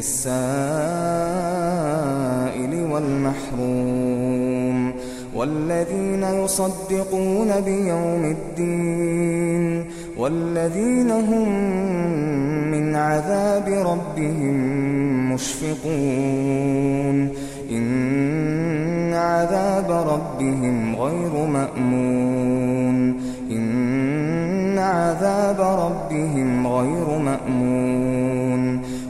للسائل والمحروم والذين يصدقون بيوم الدين والذين هم من عذاب ربهم مشفقون إن عذاب ربهم غير مأمون إن عذاب ربهم غير مأمون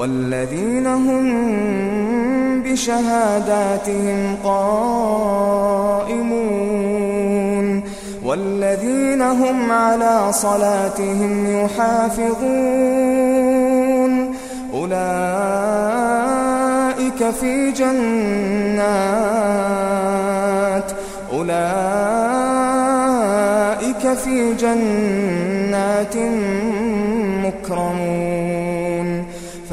والذين هم بشهاداتهم قائمون والذين هم على صلاتهم يحافظون أولئك في جنات أولئك في جنات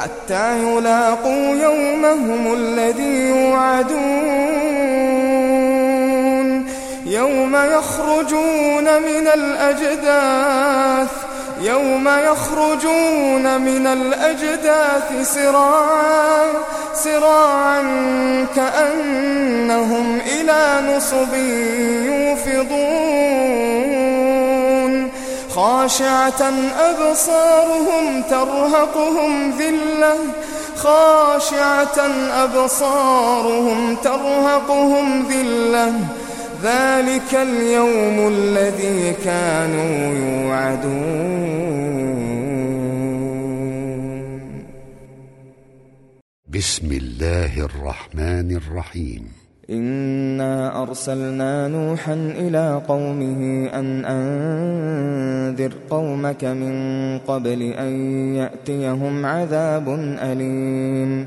حتى يلاقوا يومهم الذي يوعدون. يوم يخرجون من الأجداث يوم يخرجون من الأجداث سراعا سراعا كأنهم إلى نصب يوفضون. خاشعة أبصارهم ترهقهم ذلة. خاشعة أبصارهم ترهقهم ذلة. ذلك اليوم الذي كانوا يوعدون. بسم الله الرحمن الرحيم. إنا أرسلنا نوحا إلى قومه أن أنذر قومك من قبل أن يأتيهم عذاب أليم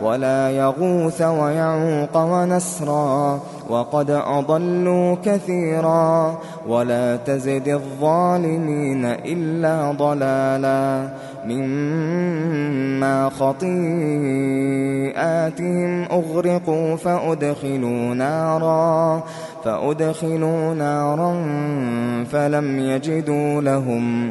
ولا يغوث ويعوق ونسرا وقد أضلوا كثيرا ولا تزد الظالمين إلا ضلالا مما خطيئاتهم أغرقوا فأدخلوا نارا فأدخلوا نارا فلم يجدوا لهم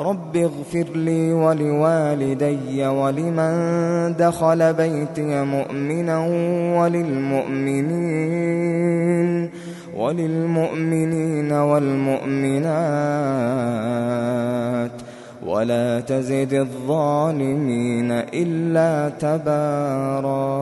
رب اغفر لي ولوالدي ولمن دخل بيتي مؤمنا وللمؤمنين وللمؤمنين والمؤمنات ولا تزد الظالمين إلا تباراً